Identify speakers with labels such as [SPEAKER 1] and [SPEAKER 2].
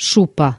[SPEAKER 1] шупа.